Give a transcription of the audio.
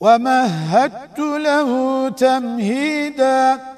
ومهدت له تمهيداً